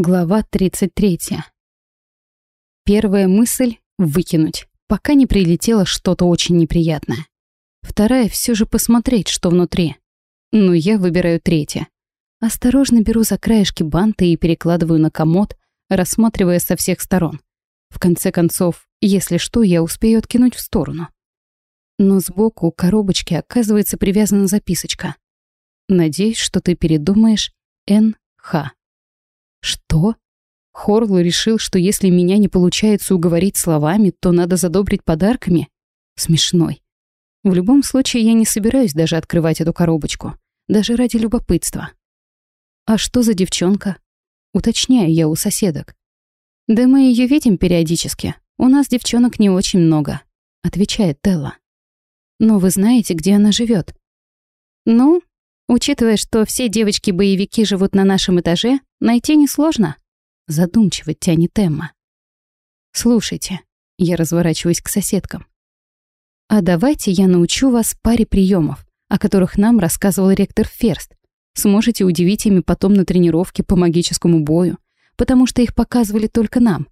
Глава 33. Первая мысль — выкинуть, пока не прилетело что-то очень неприятное. Вторая — все же посмотреть, что внутри. Но я выбираю третье. Осторожно беру за краешки банта и перекладываю на комод, рассматривая со всех сторон. В конце концов, если что, я успею откинуть в сторону. Но сбоку коробочки оказывается привязана записочка. «Надеюсь, что ты передумаешь Н.Х.» Что? Хорло решил, что если меня не получается уговорить словами, то надо задобрить подарками? Смешной. В любом случае, я не собираюсь даже открывать эту коробочку. Даже ради любопытства. А что за девчонка? Уточняю я у соседок. Да мы ее видим периодически. У нас девчонок не очень много, отвечает Телла. Но вы знаете, где она живет? Ну, Учитывая, что все девочки-боевики живут на нашем этаже, найти несложно. Задумчиво тянет Эмма. Слушайте, я разворачиваюсь к соседкам. А давайте я научу вас паре приемов, о которых нам рассказывал ректор Ферст. Сможете удивить ими потом на тренировке по магическому бою, потому что их показывали только нам.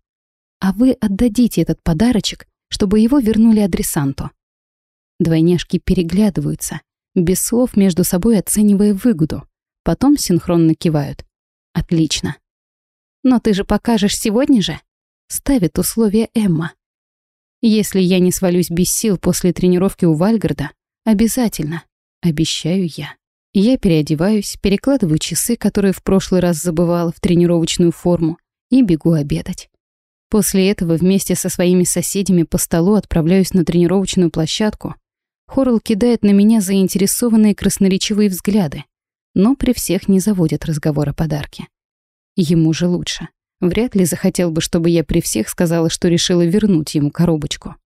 А вы отдадите этот подарочек, чтобы его вернули адресанту. Двойняшки переглядываются, без слов между собой оценивая выгоду. Потом синхронно кивают. Отлично. Но ты же покажешь сегодня же? Ставит условие Эмма. Если я не свалюсь без сил после тренировки у Вальгарда, обязательно. Обещаю я. Я переодеваюсь, перекладываю часы, которые в прошлый раз забывала, в тренировочную форму, и бегу обедать. После этого вместе со своими соседями по столу отправляюсь на тренировочную площадку, Хорл кидает на меня заинтересованные красноречивые взгляды, но при всех не заводит разговор о подарке. Ему же лучше. Вряд ли захотел бы, чтобы я при всех сказала, что решила вернуть ему коробочку.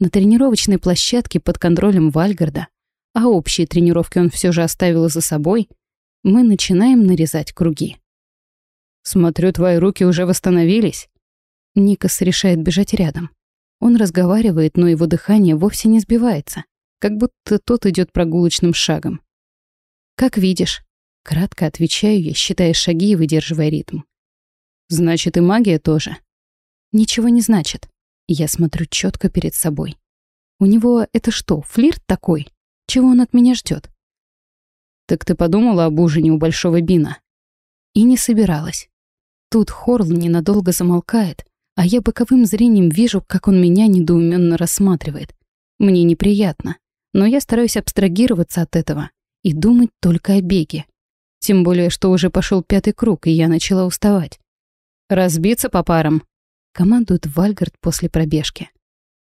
На тренировочной площадке под контролем Вальгарда, а общие тренировки он все же оставил за собой, мы начинаем нарезать круги. «Смотрю, твои руки уже восстановились». Никас решает бежать рядом. Он разговаривает, но его дыхание вовсе не сбивается как будто тот идет прогулочным шагом. «Как видишь», — кратко отвечаю я, считая шаги и выдерживая ритм. «Значит, и магия тоже?» «Ничего не значит». Я смотрю четко перед собой. «У него это что, флирт такой? Чего он от меня ждет? «Так ты подумала об ужине у Большого Бина?» И не собиралась. Тут Хорл ненадолго замолкает, а я боковым зрением вижу, как он меня недоуменно рассматривает. Мне неприятно но я стараюсь абстрагироваться от этого и думать только о беге. Тем более, что уже пошел пятый круг, и я начала уставать. «Разбиться по парам», — командует Вальгард после пробежки.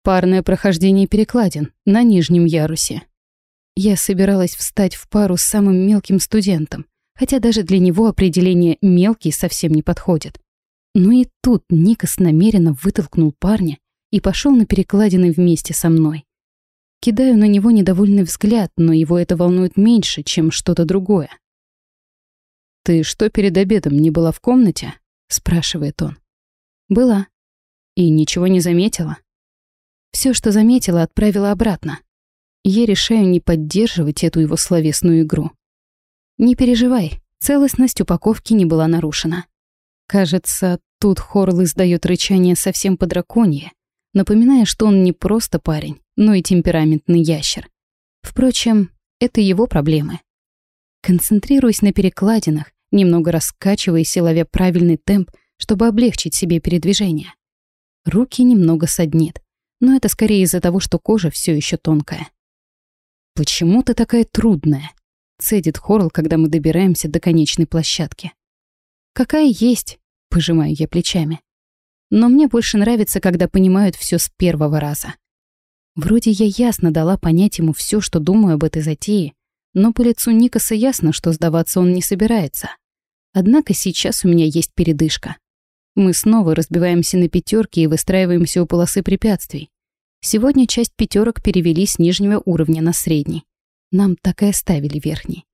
«Парное прохождение перекладин на нижнем ярусе». Я собиралась встать в пару с самым мелким студентом, хотя даже для него определение «мелкий» совсем не подходит. Но и тут Никас намеренно вытолкнул парня и пошел на перекладины вместе со мной. Кидаю на него недовольный взгляд, но его это волнует меньше, чем что-то другое. «Ты что перед обедом не была в комнате?» — спрашивает он. «Была. И ничего не заметила?» Все, что заметила, отправила обратно. Я решаю не поддерживать эту его словесную игру. Не переживай, целостность упаковки не была нарушена. Кажется, тут Хорл издает рычание совсем по драконье, напоминая, что он не просто парень, но и темпераментный ящер. Впрочем, это его проблемы. Концентрируясь на перекладинах, немного раскачиваясь и ловя правильный темп, чтобы облегчить себе передвижение. Руки немного саднит, но это скорее из-за того, что кожа все еще тонкая. «Почему ты такая трудная?» — цедит Хорл, когда мы добираемся до конечной площадки. «Какая есть?» — пожимаю я плечами. Но мне больше нравится, когда понимают все с первого раза. Вроде я ясно дала понять ему все, что думаю об этой затее, но по лицу Никаса ясно, что сдаваться он не собирается. Однако сейчас у меня есть передышка. Мы снова разбиваемся на пятерки и выстраиваемся у полосы препятствий. Сегодня часть пятерок перевели с нижнего уровня на средний. Нам так и оставили верхний.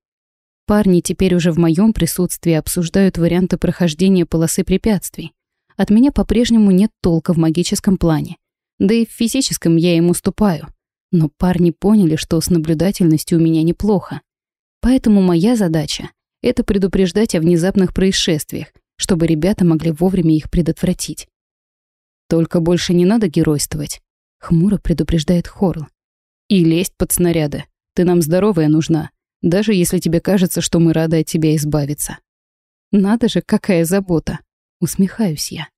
Парни теперь уже в моем присутствии обсуждают варианты прохождения полосы препятствий. От меня по-прежнему нет толка в магическом плане. Да и в физическом я им уступаю. Но парни поняли, что с наблюдательностью у меня неплохо. Поэтому моя задача — это предупреждать о внезапных происшествиях, чтобы ребята могли вовремя их предотвратить. «Только больше не надо геройствовать», — хмуро предупреждает Хорл. «И лезть под снаряды. Ты нам здоровая нужна, даже если тебе кажется, что мы рады от тебя избавиться». «Надо же, какая забота!» — усмехаюсь я.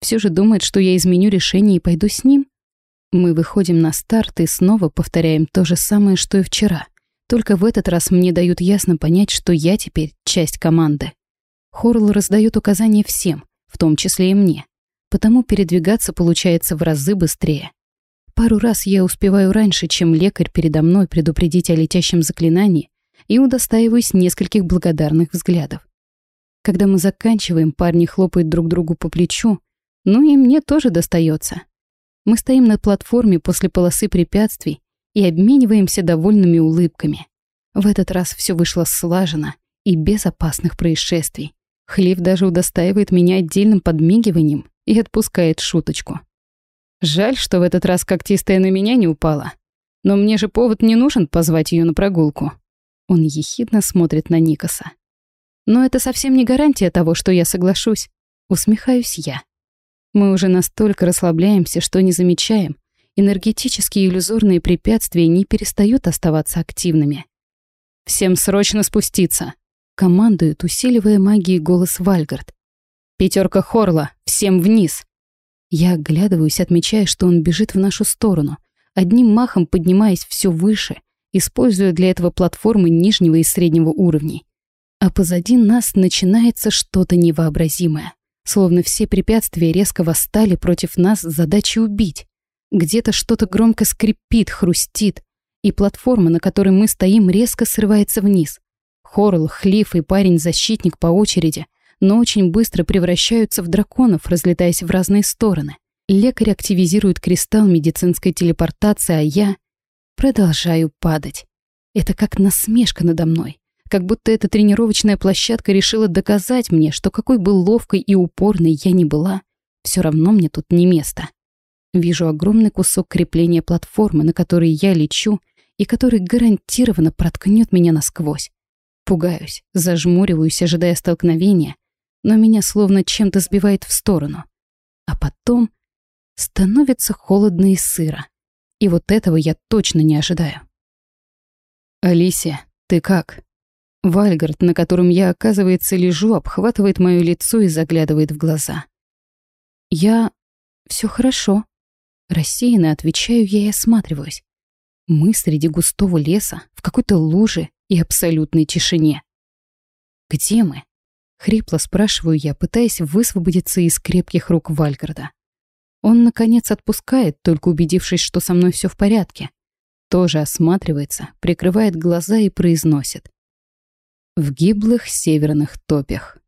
Все же думает, что я изменю решение и пойду с ним? Мы выходим на старт и снова повторяем то же самое, что и вчера. Только в этот раз мне дают ясно понять, что я теперь часть команды. Хорл раздает указания всем, в том числе и мне. Потому передвигаться получается в разы быстрее. Пару раз я успеваю раньше, чем лекарь передо мной предупредить о летящем заклинании и удостаиваюсь нескольких благодарных взглядов. Когда мы заканчиваем, парни хлопают друг другу по плечу, ну и мне тоже достается. Мы стоим на платформе после полосы препятствий и обмениваемся довольными улыбками. В этот раз все вышло слаженно и без опасных происшествий. Хлиф даже удостаивает меня отдельным подмигиванием и отпускает шуточку. Жаль, что в этот раз когтистая на меня не упала. Но мне же повод не нужен позвать ее на прогулку. Он ехидно смотрит на Никаса. Но это совсем не гарантия того, что я соглашусь. Усмехаюсь я. Мы уже настолько расслабляемся, что не замечаем. Энергетические иллюзорные препятствия не перестают оставаться активными. «Всем срочно спуститься!» — командует, усиливая магией голос Вальгард. «Пятерка Хорла! Всем вниз!» Я оглядываюсь, отмечая, что он бежит в нашу сторону, одним махом поднимаясь все выше, используя для этого платформы нижнего и среднего уровней. А позади нас начинается что-то невообразимое. Словно все препятствия резко восстали против нас с задачей убить. Где-то что-то громко скрипит, хрустит, и платформа, на которой мы стоим, резко срывается вниз. Хорл, Хлиф и парень-защитник по очереди, но очень быстро превращаются в драконов, разлетаясь в разные стороны. Лекарь активизирует кристалл медицинской телепортации, а я продолжаю падать. Это как насмешка надо мной как будто эта тренировочная площадка решила доказать мне, что какой бы ловкой и упорной я ни была, все равно мне тут не место. Вижу огромный кусок крепления платформы, на которой я лечу, и который гарантированно проткнет меня насквозь. Пугаюсь, зажмуриваюсь, ожидая столкновения, но меня словно чем-то сбивает в сторону. А потом становится холодно и сыро. И вот этого я точно не ожидаю. «Алисия, ты как?» Вальгард, на котором я, оказывается, лежу, обхватывает моё лицо и заглядывает в глаза. Я... все хорошо. Рассеянно отвечаю я и осматриваюсь. Мы среди густого леса, в какой-то луже и абсолютной тишине. «Где мы?» — хрипло спрашиваю я, пытаясь высвободиться из крепких рук Вальгарда. Он, наконец, отпускает, только убедившись, что со мной все в порядке. Тоже осматривается, прикрывает глаза и произносит в гиблых северных топях.